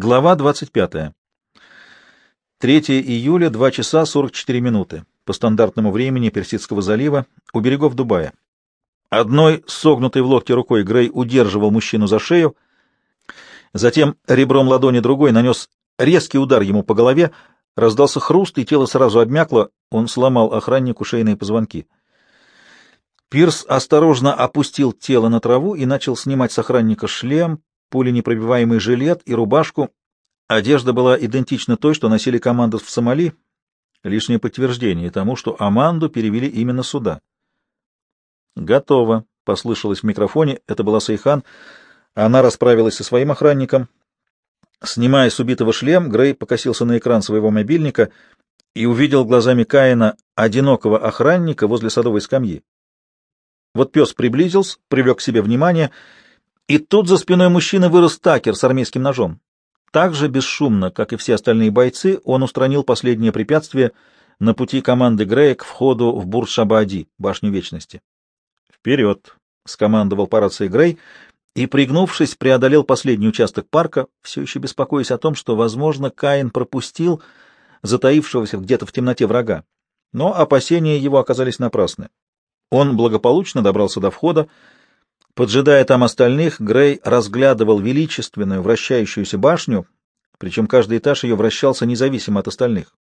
Глава 25. 3 июля, 2 часа 44 минуты. По стандартному времени Персидского залива у берегов Дубая. Одной согнутой в локте рукой Грей удерживал мужчину за шею, затем ребром ладони другой нанес резкий удар ему по голове, раздался хруст, и тело сразу обмякло, он сломал охраннику шейные позвонки. Пирс осторожно опустил тело на траву и начал снимать с охранника шлем, пуленепробиваемый жилет и рубашку. Одежда была идентична той, что носили команды в Сомали, лишнее подтверждение тому, что Аманду перевели именно сюда. «Готово», — послышалось в микрофоне, это была Сайхан. Она расправилась со своим охранником. Снимая с убитого шлем, Грей покосился на экран своего мобильника и увидел глазами Каина одинокого охранника возле садовой скамьи. Вот пес приблизился, привлек к себе внимание, и тут за спиной мужчины вырос Такер с армейским ножом. Так же бесшумно, как и все остальные бойцы, он устранил последнее препятствие на пути команды Грея к входу в Бурж-Шабаади, башню Вечности. «Вперед!» — скомандовал по рации Грей, и, пригнувшись, преодолел последний участок парка, все еще беспокоясь о том, что, возможно, Каин пропустил затаившегося где-то в темноте врага. Но опасения его оказались напрасны. Он благополучно добрался до входа. Поджидая там остальных, Грей разглядывал величественную вращающуюся башню, причем каждый этаж ее вращался независимо от остальных.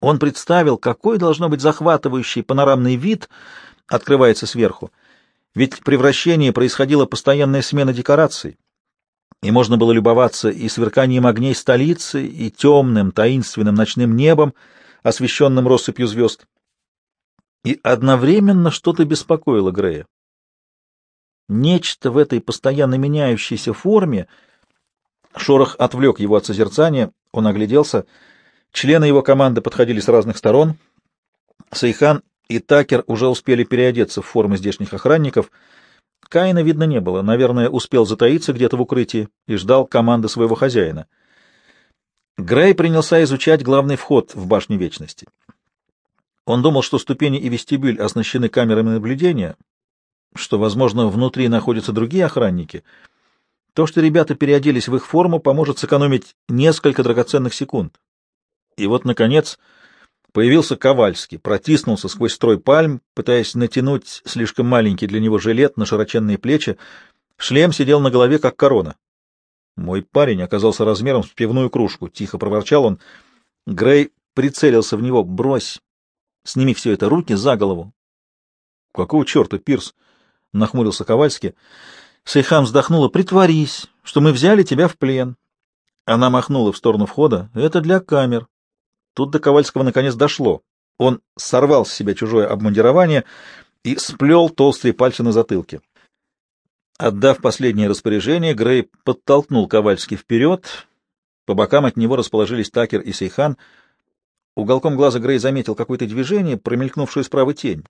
Он представил, какой должно быть захватывающий панорамный вид открывается сверху. Ведь при вращении происходила постоянная смена декораций, и можно было любоваться и сверканием огней столицы, и темным, таинственным ночным небом, освещенным россыпью звезд и одновременно что-то беспокоило Грея. Нечто в этой постоянно меняющейся форме... Шорох отвлек его от созерцания, он огляделся. Члены его команды подходили с разных сторон. Сайхан и Такер уже успели переодеться в формы здешних охранников. Каина видно не было, наверное, успел затаиться где-то в укрытии и ждал команды своего хозяина. Грей принялся изучать главный вход в башню Вечности. Он думал, что ступени и вестибюль оснащены камерами наблюдения, что, возможно, внутри находятся другие охранники. То, что ребята переоделись в их форму, поможет сэкономить несколько драгоценных секунд. И вот, наконец, появился Ковальский, протиснулся сквозь строй пальм, пытаясь натянуть слишком маленький для него жилет на широченные плечи. Шлем сидел на голове, как корона. Мой парень оказался размером с пивную кружку, — тихо проворчал он. Грей прицелился в него. «Брось!» Сними все это, руки за голову. — Какого черта, Пирс? — нахмурился Ковальский. Сейхан вздохнула. — Притворись, что мы взяли тебя в плен. Она махнула в сторону входа. — Это для камер. Тут до Ковальского наконец дошло. Он сорвал с себя чужое обмундирование и сплел толстые пальцы на затылке. Отдав последнее распоряжение, Грей подтолкнул Ковальский вперед. По бокам от него расположились Такер и Сейхан — Уголком глаза Грей заметил какое-то движение, промелькнувшую справа тень.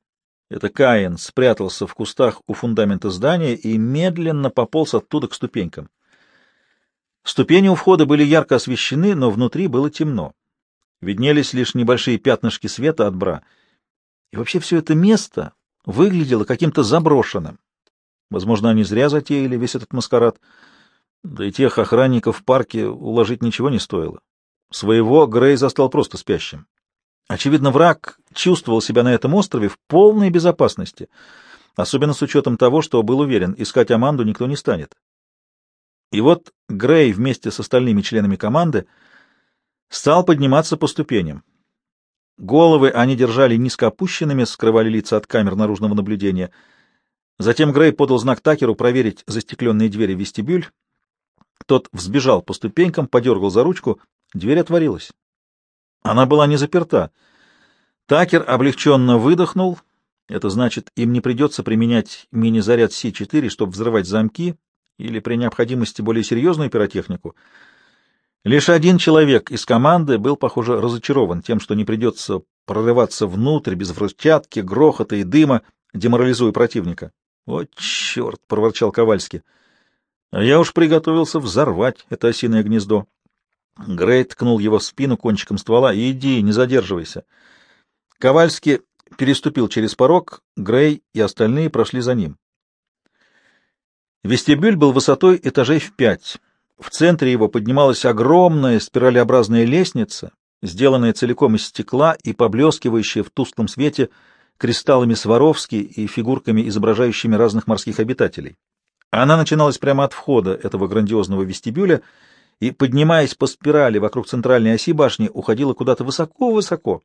Это Каин спрятался в кустах у фундамента здания и медленно пополз оттуда к ступенькам. Ступени у входа были ярко освещены, но внутри было темно. Виднелись лишь небольшие пятнышки света от бра. И вообще все это место выглядело каким-то заброшенным. Возможно, они зря затеяли весь этот маскарад. Да и тех охранников в парке уложить ничего не стоило. Своего Грей застал просто спящим. Очевидно, враг чувствовал себя на этом острове в полной безопасности, особенно с учетом того, что был уверен, искать Аманду никто не станет. И вот Грей вместе с остальными членами команды стал подниматься по ступеням. Головы они держали низко опущенными, скрывали лица от камер наружного наблюдения. Затем Грей подал знак Такеру проверить застекленные двери в вестибюль. Тот взбежал по ступенькам, подергал за ручку. Дверь отворилась. Она была не заперта. Такер облегченно выдохнул. Это значит, им не придется применять мини-заряд С-4, чтобы взрывать замки или при необходимости более серьезную пиротехнику. Лишь один человек из команды был, похоже, разочарован тем, что не придется прорываться внутрь без взрывчатки, грохота и дыма, деморализуя противника. — О, черт! — проворчал Ковальский. — А я уж приготовился взорвать это осиное гнездо. Грей ткнул его в спину кончиком ствола. «Иди, не задерживайся». Ковальский переступил через порог, Грей и остальные прошли за ним. Вестибюль был высотой этажей в пять. В центре его поднималась огромная спиралеобразная лестница, сделанная целиком из стекла и поблескивающая в тусклом свете кристаллами Сваровски и фигурками, изображающими разных морских обитателей. Она начиналась прямо от входа этого грандиозного вестибюля и, поднимаясь по спирали вокруг центральной оси башни, уходила куда-то высоко-высоко.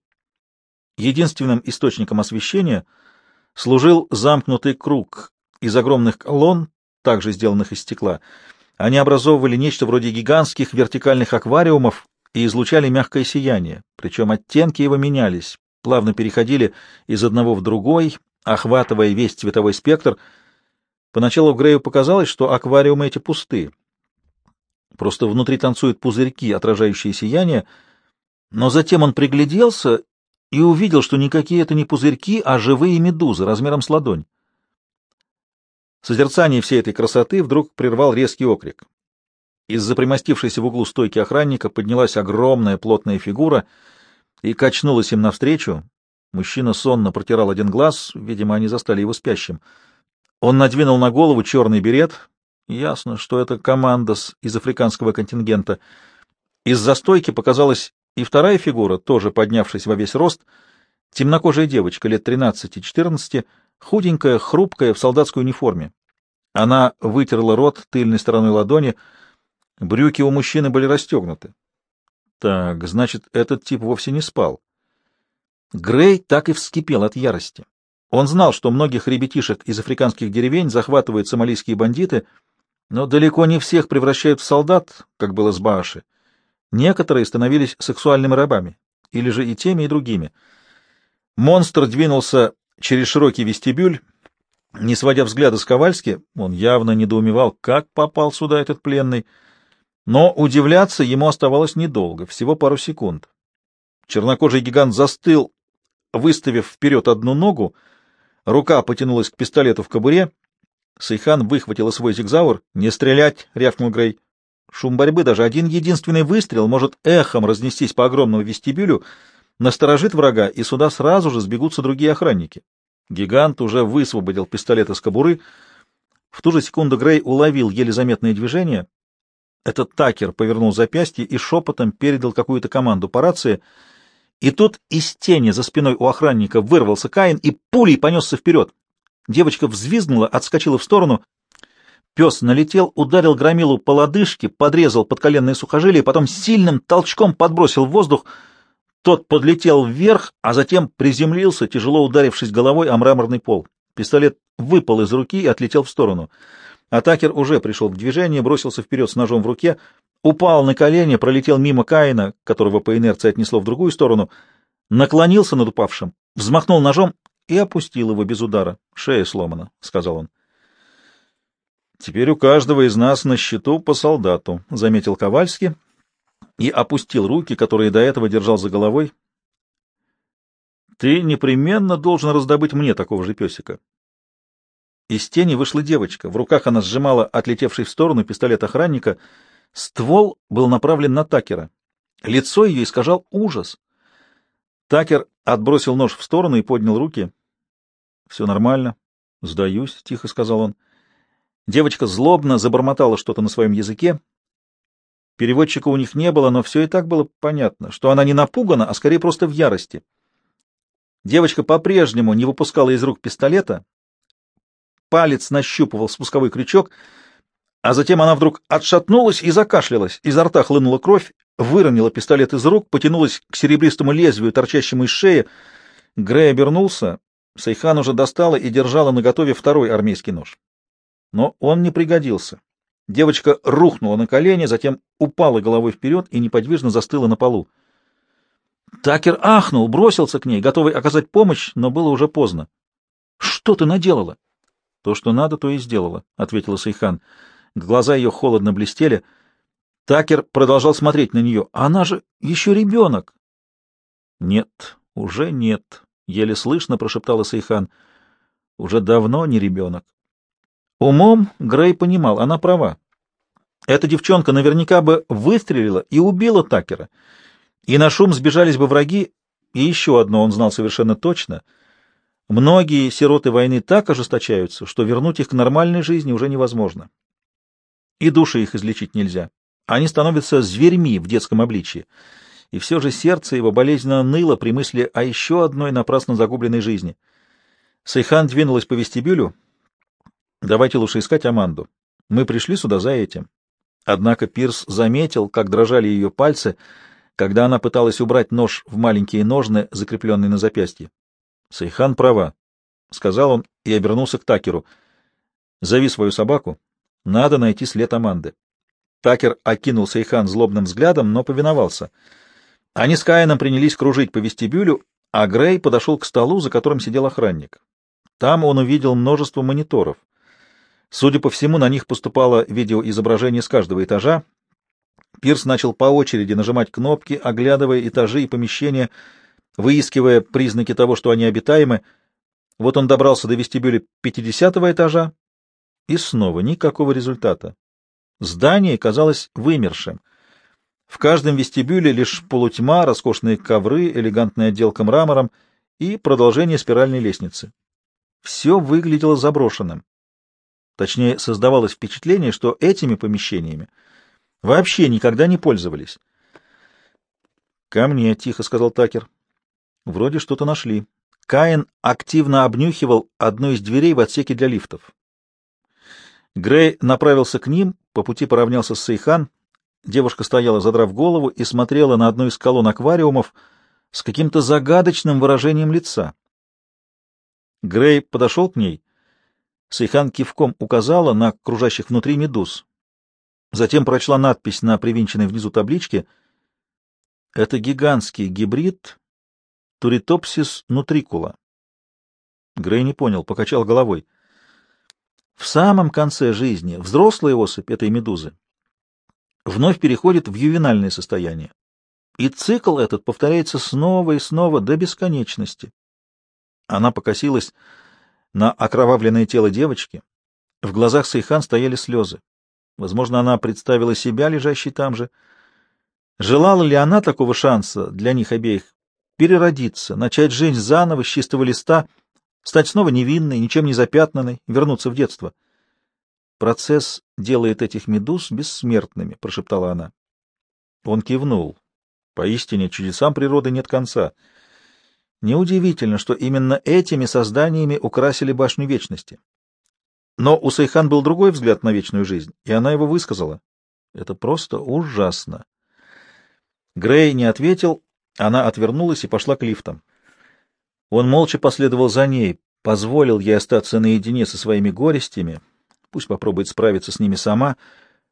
Единственным источником освещения служил замкнутый круг из огромных колонн, также сделанных из стекла. Они образовывали нечто вроде гигантских вертикальных аквариумов и излучали мягкое сияние, причем оттенки его менялись, плавно переходили из одного в другой, охватывая весь цветовой спектр. Поначалу Грею показалось, что аквариумы эти пусты. Просто внутри танцуют пузырьки, отражающие сияние, но затем он пригляделся и увидел, что никакие это не пузырьки, а живые медузы размером с ладонь. Созерцание всей этой красоты вдруг прервал резкий окрик. Из-за примостившейся в углу стойки охранника поднялась огромная плотная фигура и качнулась им навстречу. Мужчина сонно протирал один глаз, видимо, они застали его спящим. Он надвинул на голову черный берет. Ясно, что это командос из африканского контингента. Из-за стойки показалась и вторая фигура, тоже поднявшись во весь рост, темнокожая девочка лет 13-14, худенькая, хрупкая, в солдатской униформе. Она вытерла рот тыльной стороной ладони, брюки у мужчины были расстегнуты. Так, значит, этот тип вовсе не спал. Грей так и вскипел от ярости. Он знал, что многих ребятишек из африканских деревень захватывают сомалийские бандиты, но далеко не всех превращают в солдат, как было с Бааши. Некоторые становились сексуальными рабами, или же и теми, и другими. Монстр двинулся через широкий вестибюль, не сводя взгляда с Ковальски, он явно недоумевал, как попал сюда этот пленный, но удивляться ему оставалось недолго, всего пару секунд. Чернокожий гигант застыл, выставив вперед одну ногу, рука потянулась к пистолету в кобуре, Сейхан выхватила свой зигзаур. «Не стрелять!» — рявкнул Грей. Шум борьбы, даже один единственный выстрел, может эхом разнестись по огромному вестибюлю, насторожит врага, и сюда сразу же сбегутся другие охранники. Гигант уже высвободил пистолет из кобуры. В ту же секунду Грей уловил еле заметное движение. Этот такер повернул запястье и шепотом передал какую-то команду по рации. И тут из тени за спиной у охранника вырвался Каин и пулей понесся вперед. Девочка взвизгнула, отскочила в сторону. Пес налетел, ударил громилу по лодыжке, подрезал подколенные сухожилия, потом сильным толчком подбросил в воздух. Тот подлетел вверх, а затем приземлился, тяжело ударившись головой о мраморный пол. Пистолет выпал из руки и отлетел в сторону. Атакер уже пришел в движение, бросился вперед с ножом в руке, упал на колени, пролетел мимо Каина, которого по инерции отнесло в другую сторону, наклонился над упавшим, взмахнул ножом и опустил его без удара. «Шея сломана», — сказал он. Теперь у каждого из нас на счету по солдату, — заметил Ковальский и опустил руки, которые до этого держал за головой. Ты непременно должен раздобыть мне такого же песика. Из тени вышла девочка. В руках она сжимала отлетевший в сторону пистолет охранника. Ствол был направлен на Такера. Лицо ее искажал ужас. Такер отбросил нож в сторону и поднял руки. — Все нормально. — Сдаюсь, — тихо сказал он. — Девочка злобно забормотала что-то на своем языке. Переводчика у них не было, но все и так было понятно, что она не напугана, а скорее просто в ярости. Девочка по-прежнему не выпускала из рук пистолета, палец нащупывал спусковой крючок, а затем она вдруг отшатнулась и закашлялась, изо рта хлынула кровь, выронила пистолет из рук, потянулась к серебристому лезвию, торчащему из шеи. Грей обернулся, Сайхан уже достала и держала наготове второй армейский нож но он не пригодился. Девочка рухнула на колени, затем упала головой вперед и неподвижно застыла на полу. Такер ахнул, бросился к ней, готовый оказать помощь, но было уже поздно. — Что ты наделала? — То, что надо, то и сделала, — ответила Сайхан. Глаза ее холодно блестели. Такер продолжал смотреть на нее. — Она же еще ребенок. — Нет, уже нет, — еле слышно прошептала Сайхан. — Уже давно не ребенок. Умом Грей понимал, она права. Эта девчонка наверняка бы выстрелила и убила Такера. И на шум сбежались бы враги, и еще одно он знал совершенно точно. Многие сироты войны так ожесточаются, что вернуть их к нормальной жизни уже невозможно. И души их излечить нельзя. они становятся зверьми в детском обличье. И все же сердце его болезненно ныло при мысли о еще одной напрасно загубленной жизни. Сайхан двинулась по вестибюлю. «Давайте лучше искать Аманду. Мы пришли сюда за этим». Однако Пирс заметил, как дрожали ее пальцы, когда она пыталась убрать нож в маленькие ножны, закрепленные на запястье. Сайхан права, — сказал он и обернулся к Такеру. — Зови свою собаку. Надо найти след Аманды. Такер окинул Сайхан злобным взглядом, но повиновался. Они с Каином принялись кружить по вестибюлю, а Грей подошел к столу, за которым сидел охранник. Там он увидел множество мониторов. Судя по всему, на них поступало видеоизображение с каждого этажа. Пирс начал по очереди нажимать кнопки, оглядывая этажи и помещения, выискивая признаки того, что они обитаемы. Вот он добрался до вестибюля 50 этажа, и снова никакого результата. Здание казалось вымершим. В каждом вестибюле лишь полутьма, роскошные ковры, элегантная отделка мрамором и продолжение спиральной лестницы. Все выглядело заброшенным. Точнее, создавалось впечатление, что этими помещениями вообще никогда не пользовались. «Ко мне», — тихо сказал Такер. Вроде что-то нашли. Каин активно обнюхивал одну из дверей в отсеке для лифтов. Грей направился к ним, по пути поравнялся с Сейхан. Девушка стояла, задрав голову, и смотрела на одну из колонн аквариумов с каким-то загадочным выражением лица. Грей подошел к ней. Сейхан кивком указала на кружащих внутри медуз. Затем прочла надпись на привинченной внизу табличке. Это гигантский гибрид Туритопсис нутрикула. Грей не понял, покачал головой. В самом конце жизни взрослая особь этой медузы вновь переходит в ювенальное состояние. И цикл этот повторяется снова и снова до бесконечности. Она покосилась на окровавленное тело девочки. В глазах Сайхан стояли слезы. Возможно, она представила себя, лежащей там же. Желала ли она такого шанса для них обеих переродиться, начать жизнь заново с чистого листа, стать снова невинной, ничем не запятнанной, вернуться в детство. Процесс делает этих медуз бессмертными, — прошептала она. Он кивнул. Поистине чудесам природы нет конца. Неудивительно, что именно этими созданиями украсили башню вечности. Но у Сайхан был другой взгляд на вечную жизнь, и она его высказала. Это просто ужасно. Грей не ответил, она отвернулась и пошла к лифтам. Он молча последовал за ней, позволил ей остаться наедине со своими горестями, пусть попробует справиться с ними сама.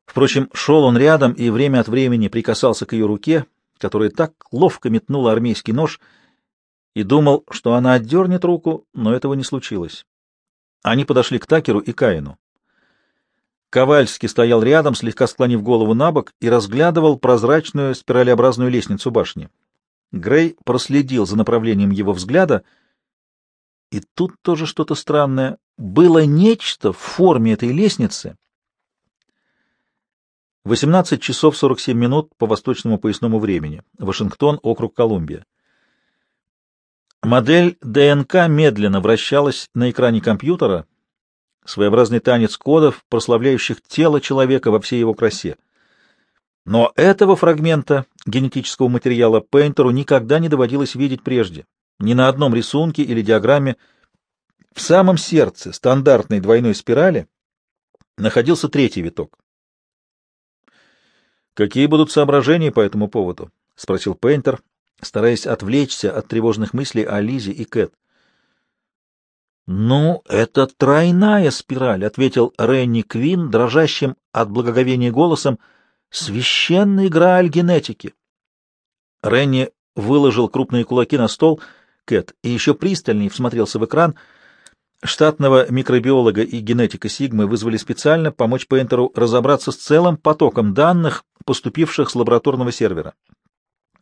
Впрочем, шел он рядом и время от времени прикасался к ее руке, которая так ловко метнула армейский нож, и думал, что она отдернет руку, но этого не случилось. Они подошли к Такеру и Каину. Ковальский стоял рядом, слегка склонив голову на бок, и разглядывал прозрачную спиралеобразную лестницу башни. Грей проследил за направлением его взгляда, и тут тоже что-то странное. Было нечто в форме этой лестницы. 18 часов 47 минут по восточному поясному времени. Вашингтон, округ Колумбия. Модель ДНК медленно вращалась на экране компьютера, своеобразный танец кодов, прославляющих тело человека во всей его красе. Но этого фрагмента генетического материала Пейнтеру никогда не доводилось видеть прежде. Ни на одном рисунке или диаграмме. В самом сердце стандартной двойной спирали находился третий виток. «Какие будут соображения по этому поводу?» — спросил Пейнтер, стараясь отвлечься от тревожных мыслей о Лизе и Кэт. «Ну, это тройная спираль», — ответил Ренни Квин, дрожащим от благоговения голосом, — Священный грааль генетики. Ренни выложил крупные кулаки на стол, Кэт, и еще пристальнее всмотрелся в экран. Штатного микробиолога и генетика Сигмы вызвали специально помочь Пейнтеру разобраться с целым потоком данных, поступивших с лабораторного сервера.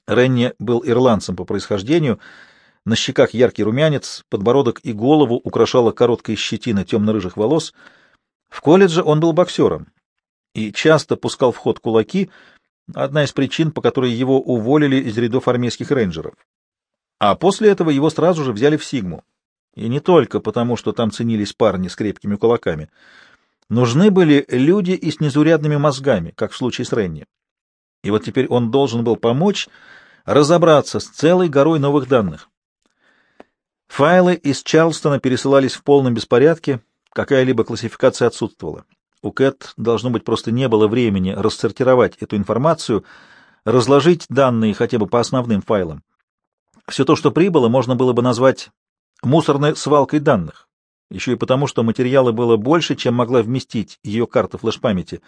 Ренни был ирландцем по происхождению, на щеках яркий румянец, подбородок и голову украшала короткая щетина темно-рыжих волос. В колледже он был боксером, и часто пускал в ход кулаки, одна из причин, по которой его уволили из рядов армейских рейнджеров. А после этого его сразу же взяли в Сигму. И не только потому, что там ценились парни с крепкими кулаками. Нужны были люди и с незурядными мозгами, как в случае с Ренни. И вот теперь он должен был помочь разобраться с целой горой новых данных. Файлы из Чарлстона пересылались в полном беспорядке, какая-либо классификация отсутствовала. У Кэт, должно быть, просто не было времени рассортировать эту информацию, разложить данные хотя бы по основным файлам. Все то, что прибыло, можно было бы назвать мусорной свалкой данных, еще и потому, что материала было больше, чем могла вместить ее карта флеш-памяти.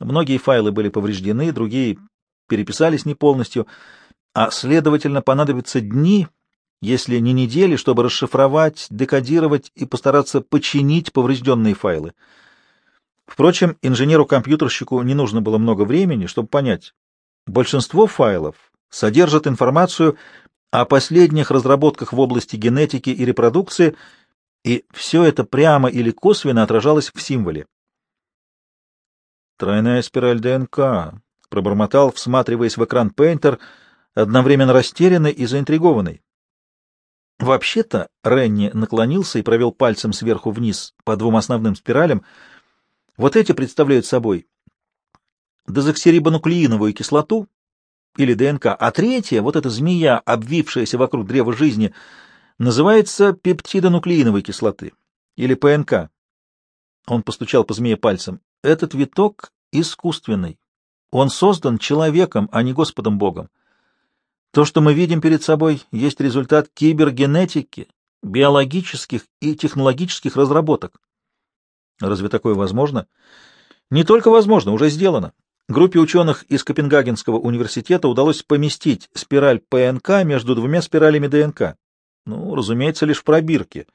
Многие файлы были повреждены, другие переписались не полностью, а, следовательно, понадобятся дни, если не недели, чтобы расшифровать, декодировать и постараться починить поврежденные файлы. Впрочем, инженеру-компьютерщику не нужно было много времени, чтобы понять, большинство файлов содержат информацию о последних разработках в области генетики и репродукции, и все это прямо или косвенно отражалось в символе. «Тройная спираль ДНК», — пробормотал, всматриваясь в экран Пейнтер, одновременно растерянный и заинтригованный. Вообще-то Ренни наклонился и провел пальцем сверху вниз по двум основным спиралям. Вот эти представляют собой дезоксирибонуклеиновую кислоту или ДНК, а третья, вот эта змея, обвившаяся вокруг древа жизни, называется пептидонуклеиновой кислоты или ПНК. Он постучал по змее пальцем. Этот виток искусственный. Он создан человеком, а не Господом Богом. То, что мы видим перед собой, есть результат кибергенетики, биологических и технологических разработок. Разве такое возможно? Не только возможно, уже сделано. Группе ученых из Копенгагенского университета удалось поместить спираль ПНК между двумя спиралями ДНК. Ну, разумеется, лишь в пробирке.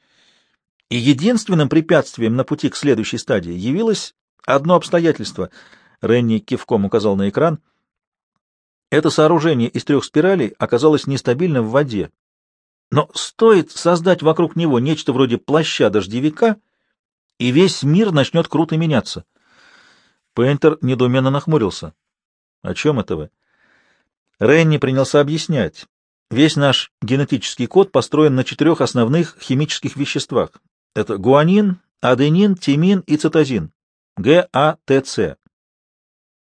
И единственным препятствием на пути к следующей стадии явилось одно обстоятельство. Ренни кивком указал на экран — это сооружение из трех спиралей оказалось нестабильным в воде. Но стоит создать вокруг него нечто вроде плаща-дождевика, и весь мир начнет круто меняться. Пейнтер недоуменно нахмурился. — О чем это вы? Ренни принялся объяснять. Весь наш генетический код построен на четырех основных химических веществах. Это гуанин, аденин, тимин и цитозин. ГАТЦ.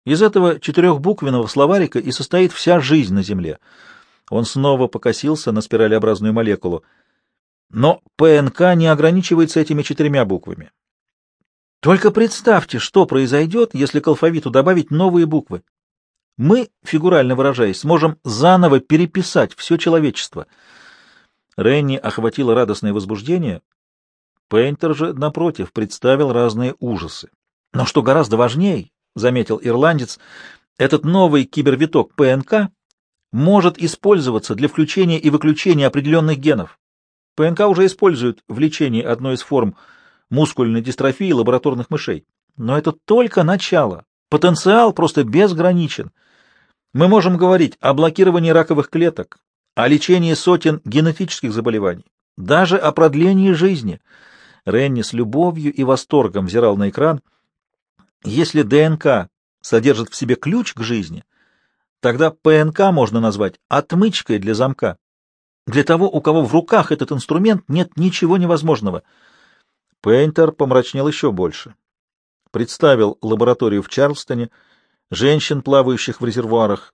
Из этого четырехбуквенного словарика и состоит вся жизнь на Земле. Он снова покосился на спиралеобразную молекулу. Но ПНК не ограничивается этими четырьмя буквами. Только представьте, что произойдет, если к алфавиту добавить новые буквы. Мы, фигурально выражаясь, сможем заново переписать все человечество. Ренни охватило радостное возбуждение. Пейнтер же, напротив, представил разные ужасы. Но что гораздо важнее, — заметил ирландец, — этот новый кибервиток ПНК может использоваться для включения и выключения определенных генов. ПНК уже используют в лечении одной из форм мускульной дистрофии лабораторных мышей. Но это только начало. Потенциал просто безграничен. Мы можем говорить о блокировании раковых клеток, о лечении сотен генетических заболеваний, даже о продлении жизни. Ренни с любовью и восторгом взирал на экран — если ДНК содержит в себе ключ к жизни, тогда ПНК можно назвать отмычкой для замка. Для того, у кого в руках этот инструмент, нет ничего невозможного. Пейнтер помрачнел еще больше. Представил лабораторию в Чарльстоне, женщин, плавающих в резервуарах.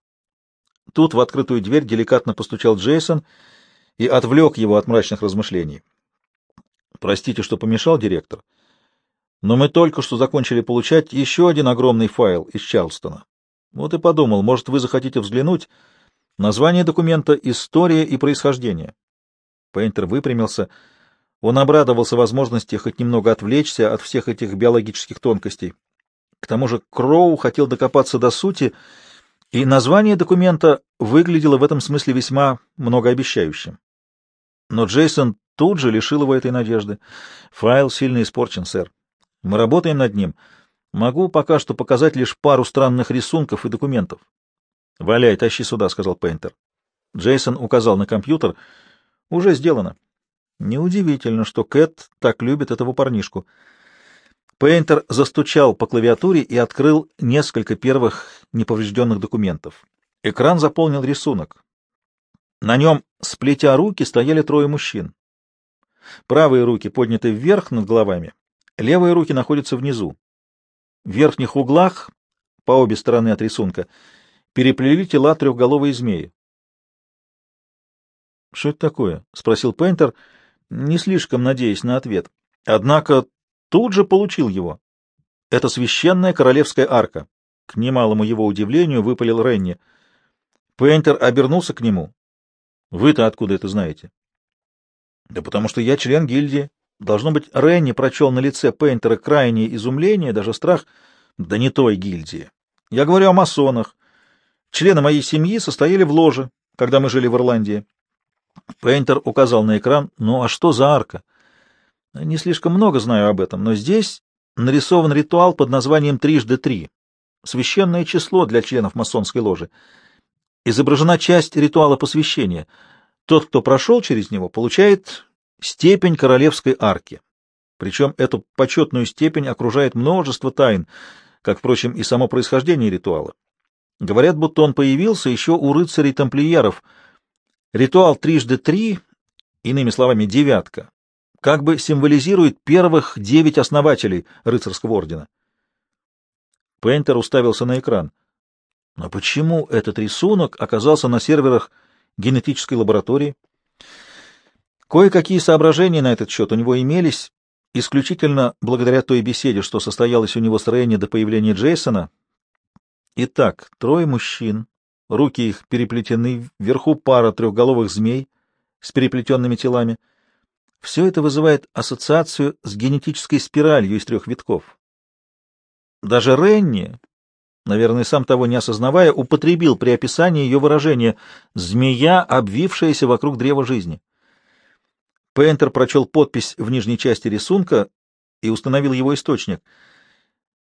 Тут в открытую дверь деликатно постучал Джейсон и отвлек его от мрачных размышлений. «Простите, что помешал, директор?» Но мы только что закончили получать еще один огромный файл из Чарлстона. Вот и подумал, может, вы захотите взглянуть. Название документа «История и происхождение». Пейнтер выпрямился. Он обрадовался возможности хоть немного отвлечься от всех этих биологических тонкостей. К тому же Кроу хотел докопаться до сути, и название документа выглядело в этом смысле весьма многообещающим. Но Джейсон тут же лишил его этой надежды. Файл сильно испорчен, сэр. Мы работаем над ним. Могу пока что показать лишь пару странных рисунков и документов. — Валяй, тащи сюда, — сказал Пейнтер. Джейсон указал на компьютер. — Уже сделано. Неудивительно, что Кэт так любит этого парнишку. Пейнтер застучал по клавиатуре и открыл несколько первых неповрежденных документов. Экран заполнил рисунок. На нем, сплетя руки, стояли трое мужчин. Правые руки подняты вверх над головами, Левые руки находятся внизу. В верхних углах, по обе стороны от рисунка, переплели тела трехголовой змеи. — Что это такое? — спросил Пейнтер, не слишком надеясь на ответ. Однако тут же получил его. Это священная королевская арка. К немалому его удивлению выпалил Ренни. Пейнтер обернулся к нему. — Вы-то откуда это знаете? — Да потому что я член гильдии. Должно быть, Ренни прочел на лице Пейнтера крайнее изумление, даже страх. Да не той гильдии. Я говорю о масонах. Члены моей семьи состояли в ложе, когда мы жили в Ирландии. Пейнтер указал на экран. Ну а что за арка? Не слишком много знаю об этом, но здесь нарисован ритуал под названием «Трижды три» — священное число для членов масонской ложи. Изображена часть ритуала посвящения. Тот, кто прошел через него, получает степень королевской арки. Причем эту почетную степень окружает множество тайн, как, впрочем, и само происхождение ритуала. Говорят, будто он появился еще у рыцарей-тамплиеров. Ритуал трижды три, иными словами, девятка, как бы символизирует первых девять основателей рыцарского ордена. Пейнтер уставился на экран. Но почему этот рисунок оказался на серверах генетической лаборатории? Кое-какие соображения на этот счет у него имелись, исключительно благодаря той беседе, что состоялась у него с Рейни до появления Джейсона. Итак, трое мужчин, руки их переплетены, вверху пара трехголовых змей с переплетенными телами. Все это вызывает ассоциацию с генетической спиралью из трех витков. Даже Ренни, наверное, сам того не осознавая, употребил при описании ее выражение «змея, обвившаяся вокруг древа жизни». Пейнтер прочел подпись в нижней части рисунка и установил его источник.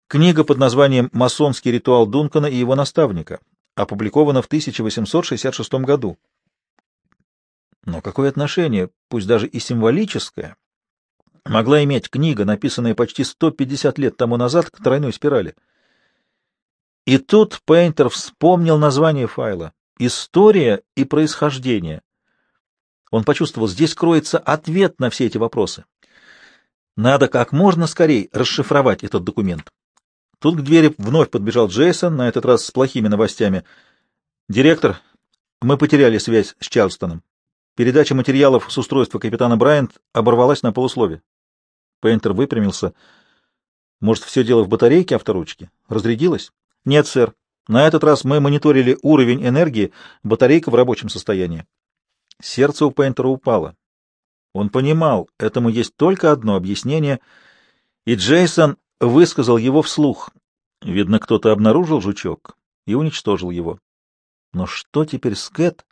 Книга под названием «Масонский ритуал Дункана и его наставника», опубликована в 1866 году. Но какое отношение, пусть даже и символическое, могла иметь книга, написанная почти 150 лет тому назад, к тройной спирали? И тут Пейнтер вспомнил название файла «История и происхождение». Он почувствовал, здесь кроется ответ на все эти вопросы. Надо как можно скорее расшифровать этот документ. Тут к двери вновь подбежал Джейсон, на этот раз с плохими новостями. «Директор, мы потеряли связь с Чарльстоном. Передача материалов с устройства капитана Брайант оборвалась на полуслове». Пейнтер выпрямился. «Может, все дело в батарейке авторучки? Разрядилась?» «Нет, сэр. На этот раз мы мониторили уровень энергии, батарейка в рабочем состоянии». Сердце у Пейнтера упало. Он понимал, этому есть только одно объяснение, и Джейсон высказал его вслух. Видно, кто-то обнаружил жучок и уничтожил его. Но что теперь с Кэт?